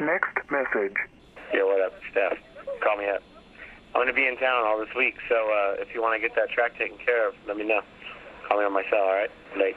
Next message. Yeah, what up, Steph? Call me up. I'm going to be in town all this week, so uh, if you want to get that track taken care of, let me know. Call me on my cell, all right? Late.